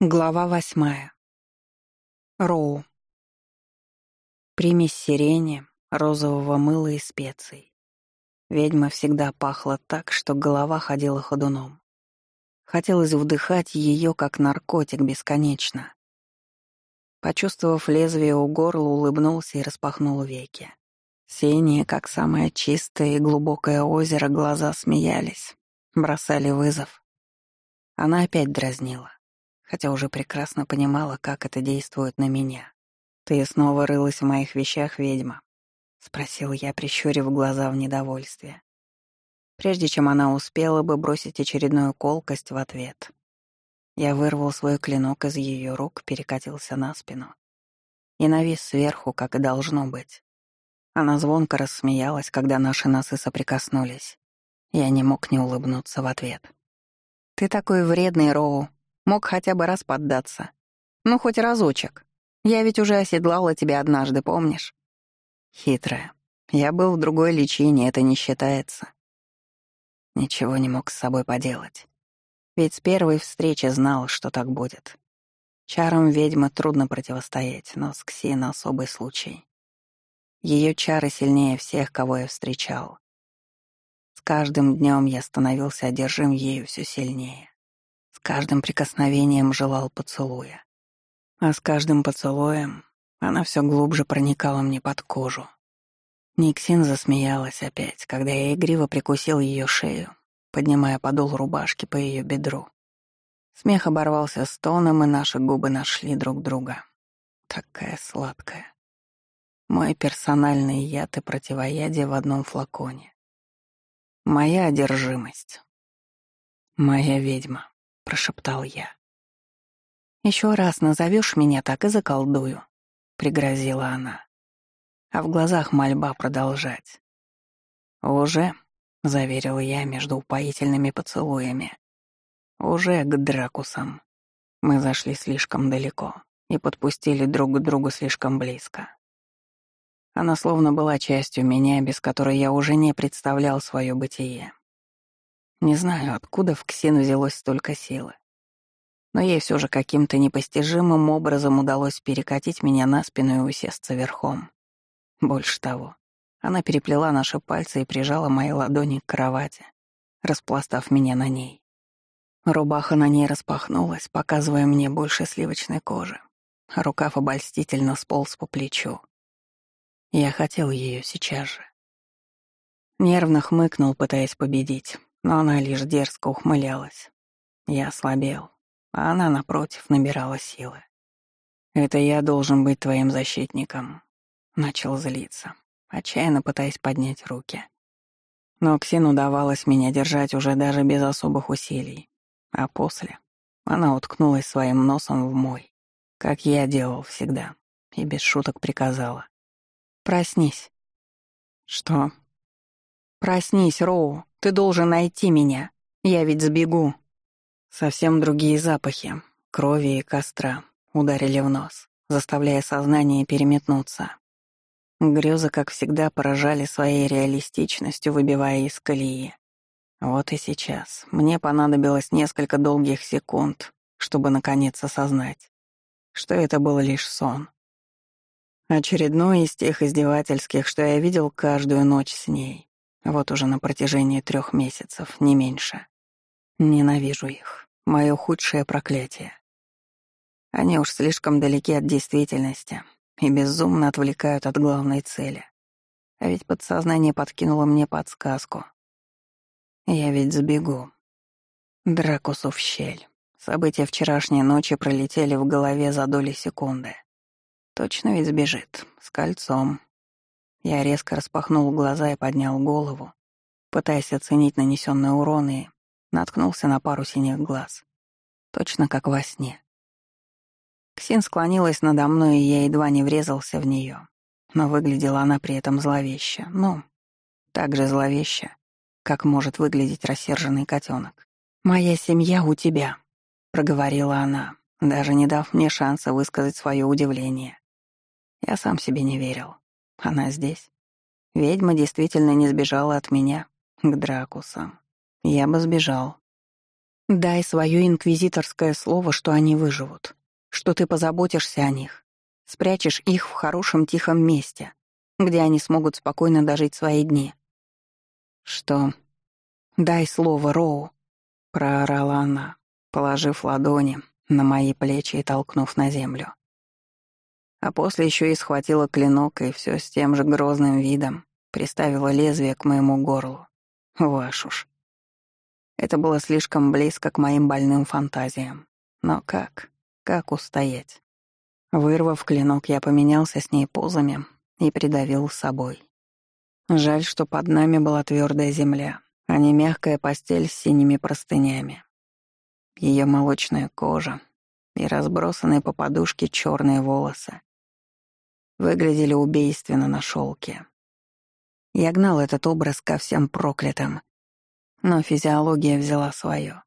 Глава восьмая. Роу. Примесь сирени, розового мыла и специй. Ведьма всегда пахла так, что голова ходила ходуном. Хотелось вдыхать ее, как наркотик, бесконечно. Почувствовав лезвие у горла, улыбнулся и распахнул веки. Синие, как самое чистое и глубокое озеро, глаза смеялись, бросали вызов. Она опять дразнила хотя уже прекрасно понимала, как это действует на меня. «Ты снова рылась в моих вещах, ведьма?» — спросил я, прищурив глаза в недовольстве. Прежде чем она успела бы бросить очередную колкость в ответ. Я вырвал свой клинок из ее рук, перекатился на спину и навис сверху, как и должно быть. Она звонко рассмеялась, когда наши носы соприкоснулись. Я не мог не улыбнуться в ответ. «Ты такой вредный, Роу», Мог хотя бы раз поддаться. Ну, хоть разочек. Я ведь уже оседлала тебя однажды, помнишь? Хитрая. Я был в другой личине, это не считается. Ничего не мог с собой поделать. Ведь с первой встречи знал, что так будет. Чарам ведьмы трудно противостоять, но с Ксин особый случай. Ее чары сильнее всех, кого я встречал. С каждым днем я становился одержим ею все сильнее. С каждым прикосновением желал поцелуя. А с каждым поцелуем она все глубже проникала мне под кожу. Никсин засмеялась опять, когда я игриво прикусил ее шею, поднимая подол рубашки по ее бедру. Смех оборвался стоном, и наши губы нашли друг друга. Такая сладкая. Мой персональный яд и противоядие в одном флаконе. Моя одержимость. Моя ведьма прошептал я. Еще раз назовешь меня так и заколдую, пригрозила она. А в глазах мольба продолжать. Уже, заверил я между упоительными поцелуями. Уже к дракусам. Мы зашли слишком далеко и подпустили друг к другу слишком близко. Она словно была частью меня, без которой я уже не представлял свое бытие. Не знаю, откуда в Ксин взялось столько силы. Но ей все же каким-то непостижимым образом удалось перекатить меня на спину и усесться верхом. Больше того, она переплела наши пальцы и прижала мои ладони к кровати, распластав меня на ней. Рубаха на ней распахнулась, показывая мне больше сливочной кожи. Рукав обольстительно сполз по плечу. Я хотел ее сейчас же. Нервно хмыкнул, пытаясь победить но она лишь дерзко ухмылялась. Я ослабел, а она, напротив, набирала силы. «Это я должен быть твоим защитником», — начал злиться, отчаянно пытаясь поднять руки. Но Ксин удавалось меня держать уже даже без особых усилий. А после она уткнулась своим носом в мой, как я делал всегда, и без шуток приказала. «Проснись». «Что?» «Проснись, Роу, ты должен найти меня. Я ведь сбегу». Совсем другие запахи, крови и костра, ударили в нос, заставляя сознание переметнуться. Грезы, как всегда, поражали своей реалистичностью, выбивая из колеи. Вот и сейчас мне понадобилось несколько долгих секунд, чтобы наконец осознать, что это был лишь сон. Очередной из тех издевательских, что я видел каждую ночь с ней. Вот уже на протяжении трех месяцев, не меньше. Ненавижу их. Мое худшее проклятие. Они уж слишком далеки от действительности и безумно отвлекают от главной цели. А ведь подсознание подкинуло мне подсказку. Я ведь сбегу. Дракусу в щель. События вчерашней ночи пролетели в голове за доли секунды. Точно ведь сбежит. С кольцом, я резко распахнул глаза и поднял голову, пытаясь оценить нанесенные урон, и наткнулся на пару синих глаз. Точно как во сне. Ксин склонилась надо мной, и я едва не врезался в нее. Но выглядела она при этом зловеще. Ну, так же зловеще, как может выглядеть рассерженный котенок. «Моя семья у тебя», — проговорила она, даже не дав мне шанса высказать свое удивление. Я сам себе не верил. Она здесь. Ведьма действительно не сбежала от меня к Дракусам. Я бы сбежал. Дай свое инквизиторское слово, что они выживут, что ты позаботишься о них, спрячешь их в хорошем тихом месте, где они смогут спокойно дожить свои дни. Что? Дай слово, Роу, проорала она, положив ладони на мои плечи и толкнув на землю. А после еще и схватила клинок и все с тем же грозным видом приставила лезвие к моему горлу. Ваш уж. Это было слишком близко к моим больным фантазиям. Но как? Как устоять? Вырвав клинок, я поменялся с ней позами и придавил с собой. Жаль, что под нами была твердая земля, а не мягкая постель с синими простынями. Ее молочная кожа и разбросанные по подушке черные волосы выглядели убийственно на шелке. Я гнал этот образ ко всем проклятым, но физиология взяла свое.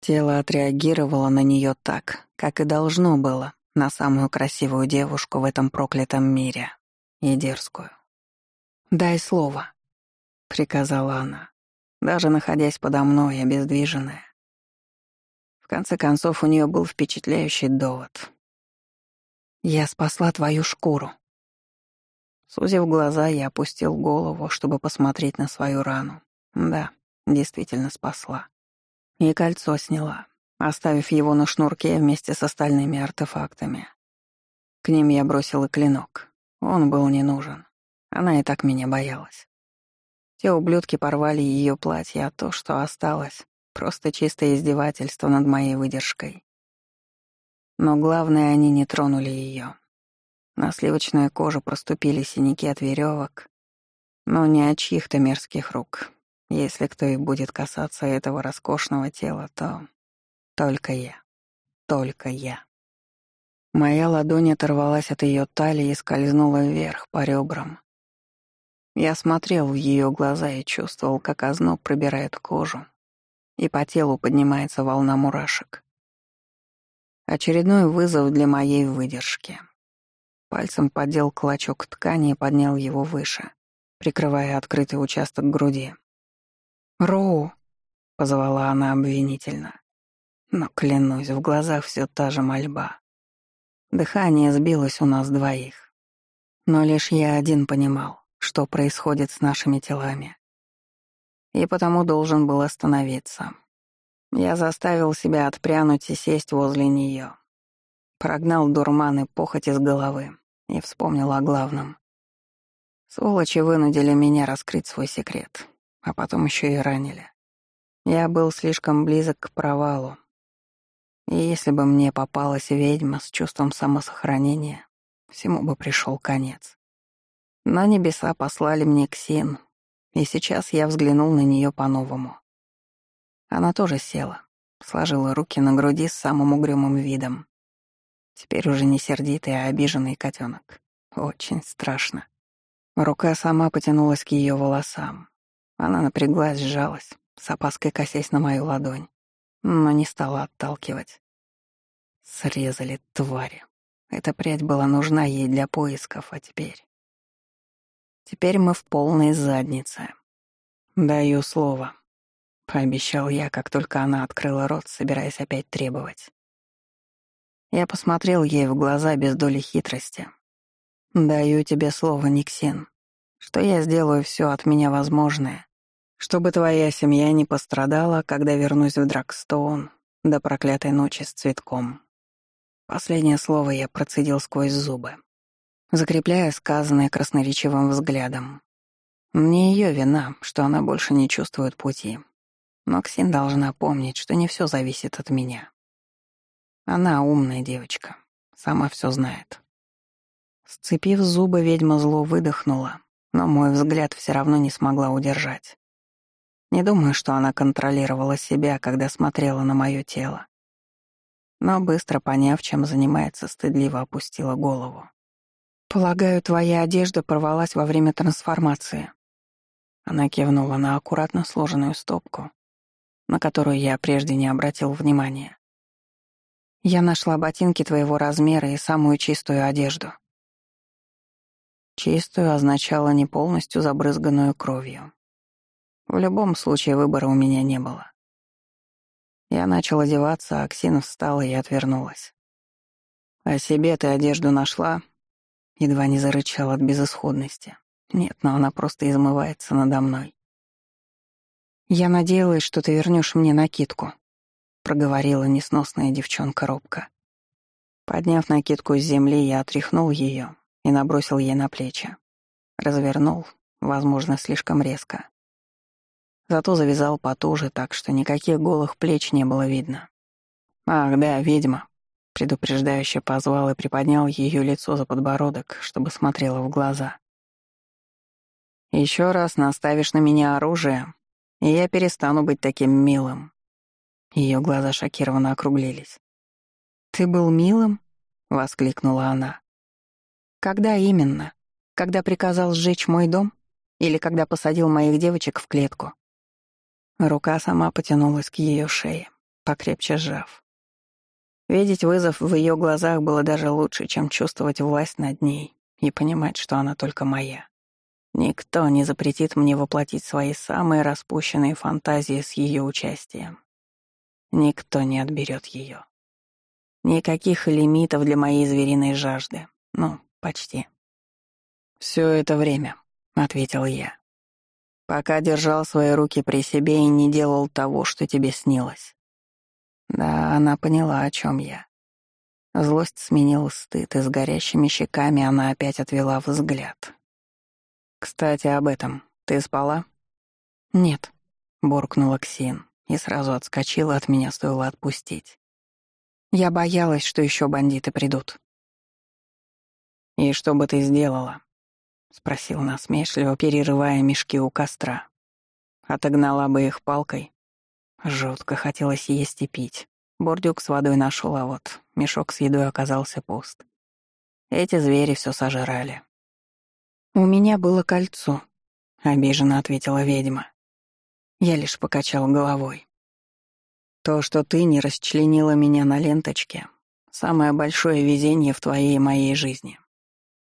Тело отреагировало на нее так, как и должно было, на самую красивую девушку в этом проклятом мире. И дерзкую. «Дай слово», — приказала она, даже находясь подо мной, обездвиженная. В конце концов, у нее был впечатляющий довод. «Я спасла твою шкуру». Сузив глаза, я опустил голову, чтобы посмотреть на свою рану. Да, действительно спасла. И кольцо сняла, оставив его на шнурке вместе с остальными артефактами. К ним я бросил и клинок. Он был не нужен. Она и так меня боялась. Те ублюдки порвали ее платье, а то, что осталось, просто чистое издевательство над моей выдержкой. Но главное, они не тронули ее. На сливочной коже проступили синяки от веревок, но не от чьих-то мерзких рук. Если кто и будет касаться этого роскошного тела, то только я. Только я. Моя ладонь оторвалась от ее талии и скользнула вверх по ребрам. Я смотрел в ее глаза и чувствовал, как озноб пробирает кожу, и по телу поднимается волна мурашек. Очередной вызов для моей выдержки. Пальцем поддел клочок ткани и поднял его выше, прикрывая открытый участок груди. «Роу!» — позвала она обвинительно. Но, клянусь, в глазах все та же мольба. Дыхание сбилось у нас двоих. Но лишь я один понимал, что происходит с нашими телами. И потому должен был остановиться. Я заставил себя отпрянуть и сесть возле нее. Прогнал дурман и похоть из головы и вспомнил о главном. Сволочи вынудили меня раскрыть свой секрет а потом еще и ранили. Я был слишком близок к провалу. И если бы мне попалась ведьма с чувством самосохранения, всему бы пришел конец. Но небеса послали мне Ксин, и сейчас я взглянул на нее по-новому. Она тоже села, сложила руки на груди с самым угрюмым видом. Теперь уже не сердитый, а обиженный котенок. Очень страшно. Рука сама потянулась к ее волосам, она напряглась, сжалась, с опаской косясь на мою ладонь, но не стала отталкивать. Срезали твари. Эта прядь была нужна ей для поисков, а теперь... Теперь мы в полной заднице. Даю слово. Пообещал я, как только она открыла рот, собираясь опять требовать. Я посмотрел ей в глаза без доли хитрости. «Даю тебе слово, Никсин, что я сделаю все от меня возможное, чтобы твоя семья не пострадала, когда вернусь в Дракстоун до проклятой ночи с цветком. Последнее слово я процедил сквозь зубы, закрепляя сказанное красноречивым взглядом. Не ее вина, что она больше не чувствует пути. Но Ксин должна помнить, что не все зависит от меня. Она умная девочка, сама все знает. Сцепив зубы, ведьма зло выдохнула, но мой взгляд все равно не смогла удержать. Не думаю, что она контролировала себя, когда смотрела на мое тело. Но быстро поняв, чем занимается, стыдливо опустила голову. «Полагаю, твоя одежда порвалась во время трансформации». Она кивнула на аккуратно сложенную стопку, на которую я прежде не обратил внимания. «Я нашла ботинки твоего размера и самую чистую одежду». Чистую означало не полностью забрызганную кровью. В любом случае выбора у меня не было. Я начал одеваться, а Ксина встала и отвернулась. «А себе ты одежду нашла?» Едва не зарычал от безысходности. Нет, но она просто измывается надо мной. «Я надеялась, что ты вернешь мне накидку», — проговорила несносная девчонка робко. Подняв накидку с земли, я отряхнул ее и набросил ей на плечи. Развернул, возможно, слишком резко. Зато завязал потуже, так что никаких голых плеч не было видно. «Ах, да, ведьма», — предупреждающе позвал и приподнял ее лицо за подбородок, чтобы смотрела в глаза. «Еще раз наставишь на меня оружие, и я перестану быть таким милым». Ее глаза шокированно округлились. «Ты был милым?» — воскликнула она. «Когда именно? Когда приказал сжечь мой дом? Или когда посадил моих девочек в клетку?» Рука сама потянулась к ее шее, покрепче сжав. Видеть вызов в ее глазах было даже лучше, чем чувствовать власть над ней и понимать, что она только моя. Никто не запретит мне воплотить свои самые распущенные фантазии с ее участием. Никто не отберет ее. Никаких лимитов для моей звериной жажды. Ну, почти. Все это время, ответил я. Пока держал свои руки при себе и не делал того, что тебе снилось. Да, она поняла, о чем я. Злость сменила стыд, и с горящими щеками она опять отвела взгляд. «Кстати, об этом. Ты спала?» «Нет», — буркнула Ксин и сразу отскочила от меня, стоило отпустить. Я боялась, что еще бандиты придут. «И что бы ты сделала?» — спросил насмешливо, перерывая мешки у костра. «Отогнала бы их палкой?» Жутко хотелось есть и пить. Бордюк с водой нашел, а вот мешок с едой оказался пуст. Эти звери все сожрали. «У меня было кольцо», — обиженно ответила ведьма. Я лишь покачал головой. «То, что ты не расчленила меня на ленточке, самое большое везение в твоей и моей жизни.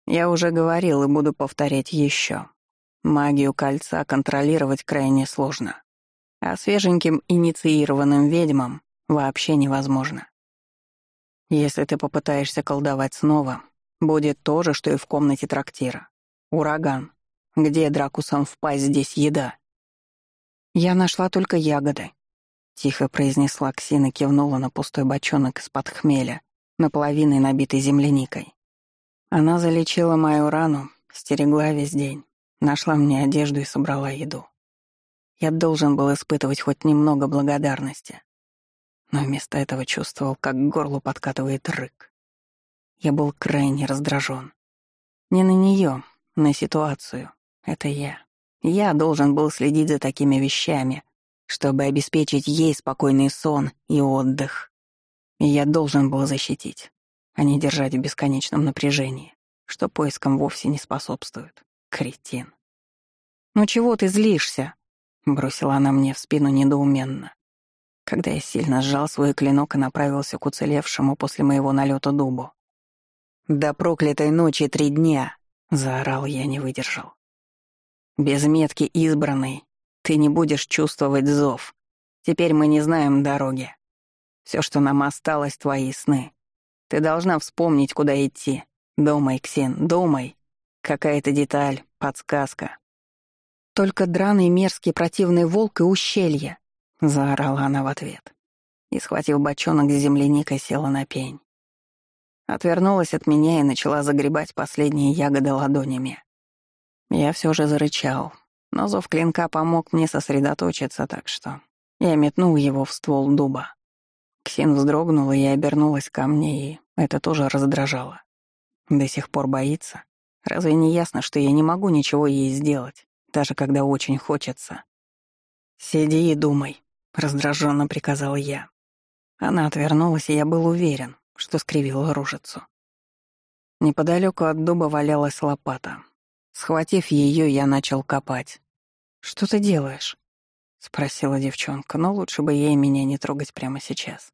Я уже говорил и буду повторять еще. Магию кольца контролировать крайне сложно, а свеженьким инициированным ведьмам вообще невозможно. Если ты попытаешься колдовать снова, будет то же, что и в комнате трактира. Ураган. Где дракусам впасть здесь еда? Я нашла только ягоды. Тихо произнесла Ксина, кивнула на пустой бочонок из-под хмеля, наполовину набитый земляникой. Она залечила мою рану, стерегла весь день, нашла мне одежду и собрала еду. Я должен был испытывать хоть немного благодарности. Но вместо этого чувствовал, как к горлу подкатывает рык. Я был крайне раздражен. Не на нее, на ситуацию. Это я. Я должен был следить за такими вещами, чтобы обеспечить ей спокойный сон и отдых. И я должен был защитить, а не держать в бесконечном напряжении, что поискам вовсе не способствует. Кретин. «Ну чего ты злишься?» — бросила она мне в спину недоуменно, когда я сильно сжал свой клинок и направился к уцелевшему после моего налета дубу. «До проклятой ночи три дня!» Заорал я, не выдержал. Без метки избранной ты не будешь чувствовать зов. Теперь мы не знаем дороги. Все, что нам осталось, твои сны. Ты должна вспомнить, куда идти. Думай, Ксен, думай. Какая-то деталь, подсказка. Только драный мерзкий противный волк и ущелье, заорала она в ответ. И, схватив бочонок с земляникой, села на пень. Отвернулась от меня и начала загребать последние ягоды ладонями. Я все же зарычал, но зов клинка помог мне сосредоточиться, так что я метнул его в ствол дуба. Ксин вздрогнула и обернулась ко мне, и это тоже раздражало. До сих пор боится. Разве не ясно, что я не могу ничего ей сделать, даже когда очень хочется? «Сиди и думай», — раздраженно приказал я. Она отвернулась, и я был уверен, что скривила рожицу. Неподалеку от дуба валялась лопата. Схватив ее, я начал копать. «Что ты делаешь?» — спросила девчонка, но лучше бы ей меня не трогать прямо сейчас.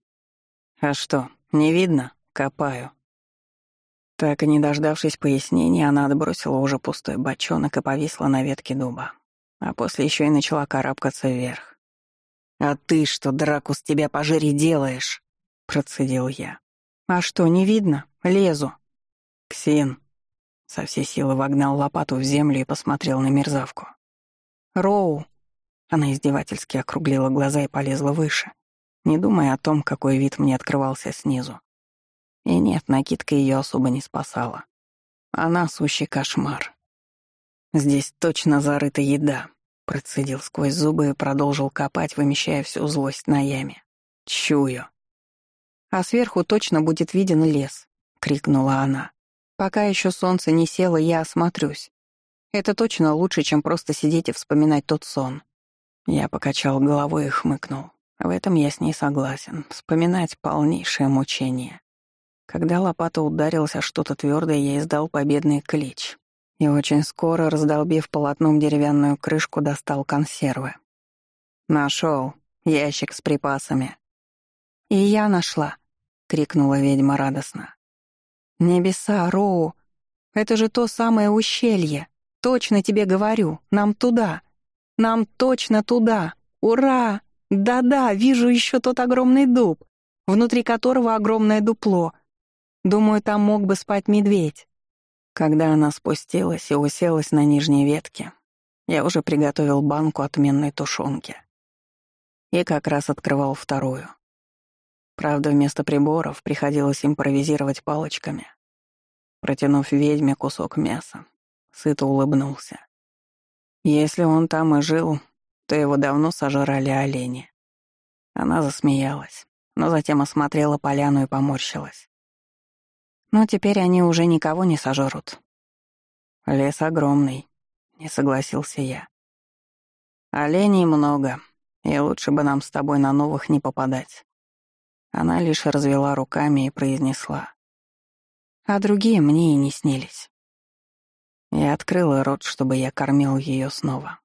«А что, не видно? Копаю». Так и не дождавшись пояснения, она отбросила уже пустой бочонок и повисла на ветке дуба. А после еще и начала карабкаться вверх. «А ты что, драку с тебя пожири делаешь?» — процедил я. «А что, не видно? Лезу». «Ксин». Со всей силы вогнал лопату в землю и посмотрел на мерзавку. «Роу». Она издевательски округлила глаза и полезла выше, не думая о том, какой вид мне открывался снизу. И нет, накидка ее особо не спасала. Она сущий кошмар. Здесь точно зарыта еда, процедил сквозь зубы и продолжил копать, вымещая всю злость на яме. Чую. А сверху точно будет виден лес, крикнула она. Пока еще солнце не село, я осмотрюсь. Это точно лучше, чем просто сидеть и вспоминать тот сон. Я покачал головой и хмыкнул. В этом я с ней согласен. Вспоминать полнейшее мучение. Когда лопата ударилась о что-то твердое, я издал победный клич. И очень скоро, раздолбив полотном деревянную крышку, достал консервы. Нашел ящик с припасами. «И я нашла», — крикнула ведьма радостно. «Небеса, Роу! Это же то самое ущелье! Точно тебе говорю, нам туда! Нам точно туда! Ура! Да-да, вижу еще тот огромный дуб, внутри которого огромное дупло — Думаю, там мог бы спать медведь. Когда она спустилась и уселась на нижней ветке, я уже приготовил банку отменной тушенки. И как раз открывал вторую. Правда, вместо приборов приходилось импровизировать палочками. Протянув ведьме кусок мяса, сыто улыбнулся. Если он там и жил, то его давно сожрали олени. Она засмеялась, но затем осмотрела поляну и поморщилась. Но теперь они уже никого не сожрут. Лес огромный, не согласился я. Оленей много, и лучше бы нам с тобой на новых не попадать. Она лишь развела руками и произнесла. А другие мне и не снились. Я открыла рот, чтобы я кормил ее снова.